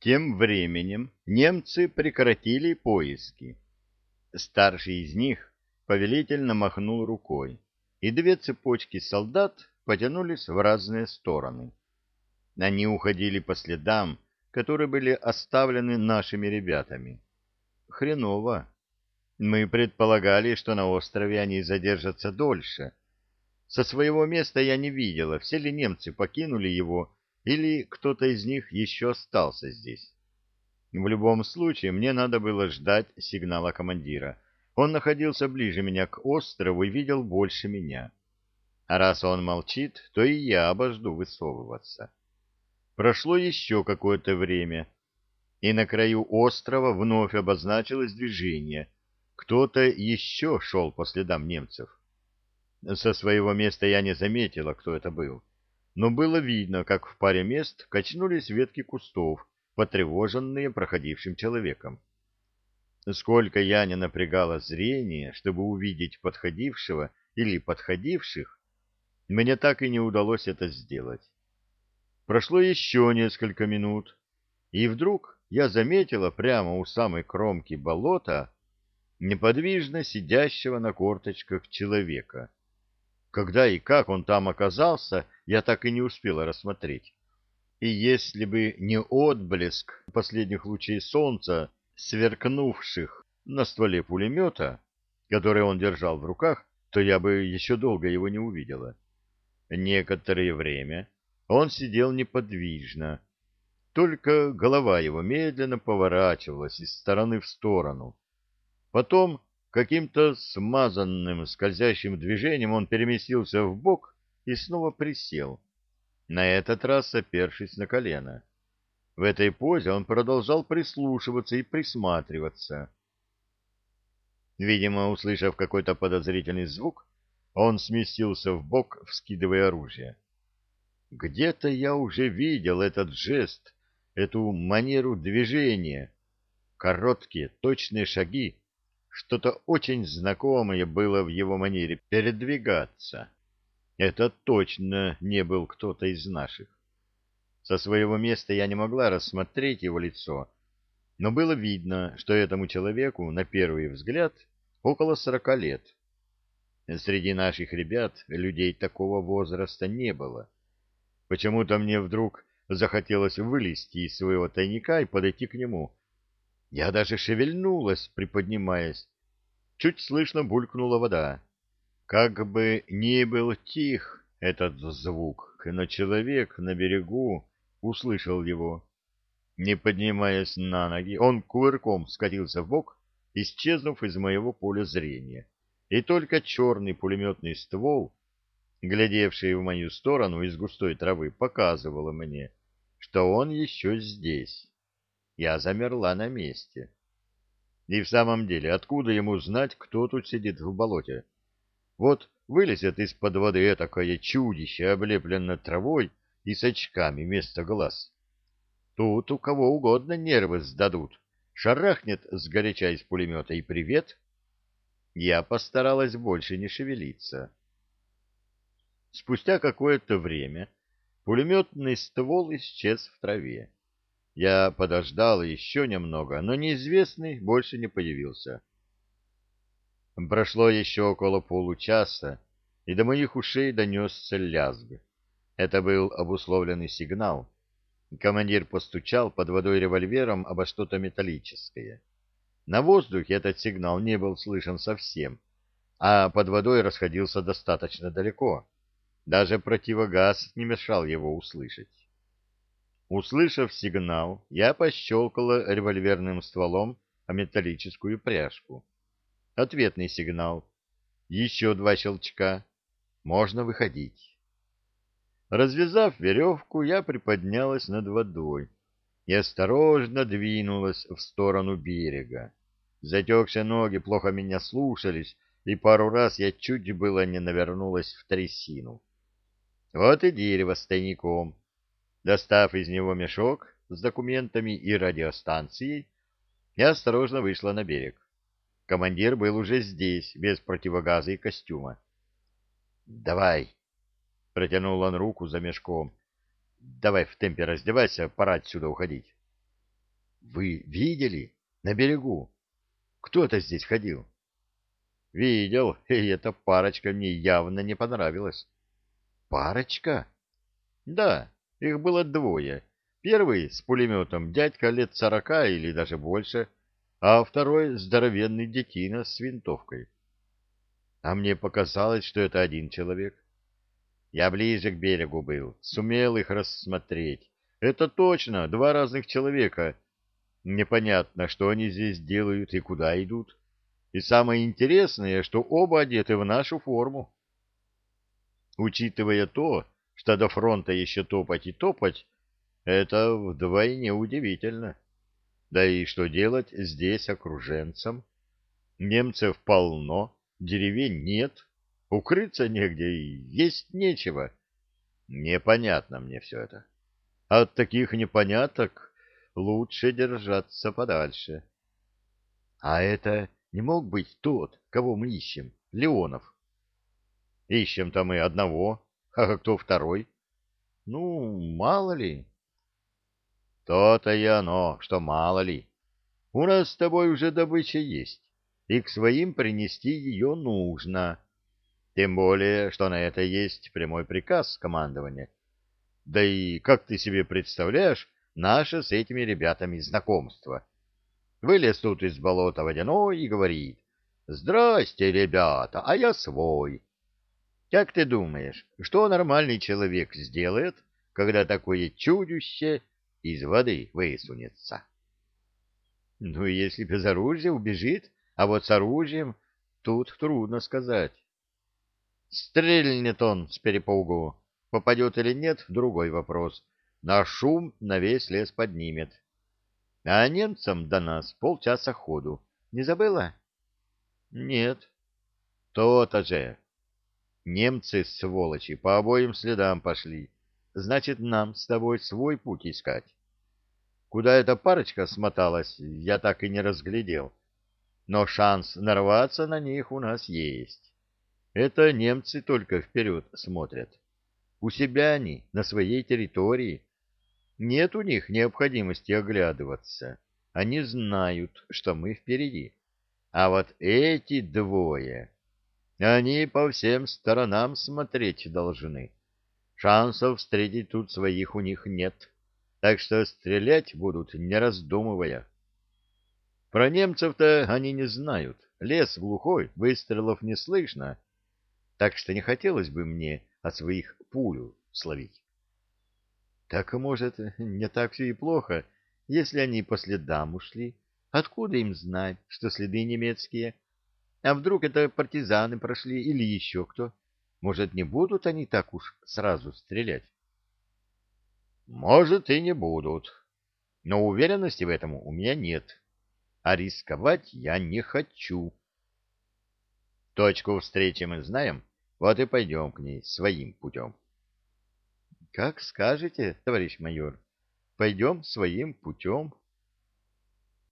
Тем временем немцы прекратили поиски. Старший из них повелительно махнул рукой, и две цепочки солдат потянулись в разные стороны. Они уходили по следам, которые были оставлены нашими ребятами. Хреново. Мы предполагали, что на острове они задержатся дольше. Со своего места я не видела, все ли немцы покинули его, или кто-то из них еще остался здесь. В любом случае, мне надо было ждать сигнала командира. Он находился ближе меня к острову и видел больше меня. А раз он молчит, то и я обожду высовываться. Прошло еще какое-то время, и на краю острова вновь обозначилось движение. Кто-то еще шел по следам немцев. Со своего места я не заметила, кто это был, но было видно, как в паре мест качнулись ветки кустов, потревоженные проходившим человеком. Сколько я не напрягала зрение, чтобы увидеть подходившего или подходивших, мне так и не удалось это сделать. Прошло еще несколько минут, и вдруг я заметила прямо у самой кромки болота неподвижно сидящего на корточках человека. Когда и как он там оказался, я так и не успела рассмотреть. И если бы не отблеск последних лучей солнца, сверкнувших на стволе пулемета, который он держал в руках, то я бы еще долго его не увидела. Некоторое время он сидел неподвижно, только голова его медленно поворачивалась из стороны в сторону. Потом каким-то смазанным скользящим движением он переместился в бок и снова присел, на этот раз опершись на колено. В этой позе он продолжал прислушиваться и присматриваться. Видимо, услышав какой-то подозрительный звук, он сместился в бок, вскидывая оружие. Где-то я уже видел этот жест, эту манеру движения. Короткие, точные шаги. Что-то очень знакомое было в его манере передвигаться. Это точно не был кто-то из наших. Со своего места я не могла рассмотреть его лицо, но было видно, что этому человеку, на первый взгляд, около сорока лет. Среди наших ребят людей такого возраста не было. Почему-то мне вдруг захотелось вылезти из своего тайника и подойти к нему. Я даже шевельнулась, приподнимаясь. Чуть слышно булькнула вода. Как бы ни был тих этот звук, но человек на берегу услышал его. Не поднимаясь на ноги, он кувырком скатился в бок, исчезнув из моего поля зрения. И только черный пулеметный ствол глядевший в мою сторону из густой травы, показывало мне, что он еще здесь. Я замерла на месте. И в самом деле, откуда ему знать, кто тут сидит в болоте? Вот вылезет из-под воды этакое чудище, облепленное травой и с очками вместо глаз. Тут у кого угодно нервы сдадут. Шарахнет сгоряча из пулемета и привет. Я постаралась больше не шевелиться. Спустя какое-то время пулеметный ствол исчез в траве. Я подождал еще немного, но неизвестный больше не появился. Прошло еще около получаса, и до моих ушей донесся лязг. Это был обусловленный сигнал. Командир постучал под водой револьвером обо что-то металлическое. На воздухе этот сигнал не был слышен совсем, а под водой расходился достаточно далеко. Даже противогаз не мешал его услышать. Услышав сигнал, я пощелкала револьверным стволом о металлическую пряжку. Ответный сигнал. Еще два щелчка. Можно выходить. Развязав веревку, я приподнялась над водой и осторожно двинулась в сторону берега. Затекшие ноги плохо меня слушались, и пару раз я чуть было не навернулась в трясину. Вот и дерево с тайником. Достав из него мешок с документами и радиостанцией, я осторожно вышла на берег. Командир был уже здесь, без противогаза и костюма. «Давай!» — протянул он руку за мешком. «Давай в темпе раздевайся, пора отсюда уходить». Вы видели? На берегу. Кто-то здесь ходил. Видел, и эта парочка мне явно не понравилась. Парочка? Да, их было двое. Первый с пулеметом дядька лет сорока или даже больше, а второй здоровенный детина с винтовкой. А мне показалось, что это один человек. Я ближе к берегу был, сумел их рассмотреть. Это точно, два разных человека. Непонятно, что они здесь делают и куда идут. И самое интересное, что оба одеты в нашу форму. Учитывая то, что до фронта еще топать и топать, это вдвойне удивительно. Да и что делать здесь окруженцам? Немцев полно, деревень нет, укрыться негде и есть нечего. Непонятно мне все это. От таких непоняток лучше держаться подальше. А это не мог быть тот, кого мы ищем, Леонов. Ищем-то мы одного, а кто второй? Ну, мало ли. То-то и оно, что мало ли. У нас с тобой уже добыча есть, и к своим принести ее нужно. Тем более, что на это есть прямой приказ командования. Да и как ты себе представляешь наше с этими ребятами знакомство? Вылез тут из болота водяной и говорит, «Здрасте, ребята, а я свой». Как ты думаешь, что нормальный человек сделает, когда такое чудище из воды высунется? Ну, если без оружия убежит, а вот с оружием тут трудно сказать. Стрельнет он с перепугу, попадет или нет — другой вопрос. На шум на весь лес поднимет. А немцам до нас полчаса ходу. Не забыла? Нет. То-то же. Немцы, сволочи, по обоим следам пошли. Значит, нам с тобой свой путь искать. Куда эта парочка смоталась, я так и не разглядел. Но шанс нарваться на них у нас есть. Это немцы только вперед смотрят. У себя они, на своей территории. Нет у них необходимости оглядываться. Они знают, что мы впереди. А вот эти двое, они по всем сторонам смотреть должны. Шансов встретить тут своих у них нет, так что стрелять будут, не раздумывая. Про немцев-то они не знают. Лес глухой, выстрелов не слышно, так что не хотелось бы мне от своих пулю словить. Так, может, не так все и плохо, если они по следам ушли. Откуда им знать, что следы немецкие? А вдруг это партизаны прошли или еще кто? Может, не будут они так уж сразу стрелять? Может, и не будут. Но уверенности в этом у меня нет. А рисковать я не хочу. Точку встречи мы знаем, вот и пойдем к ней своим путем. — Как скажете, товарищ майор. Пойдем своим путем.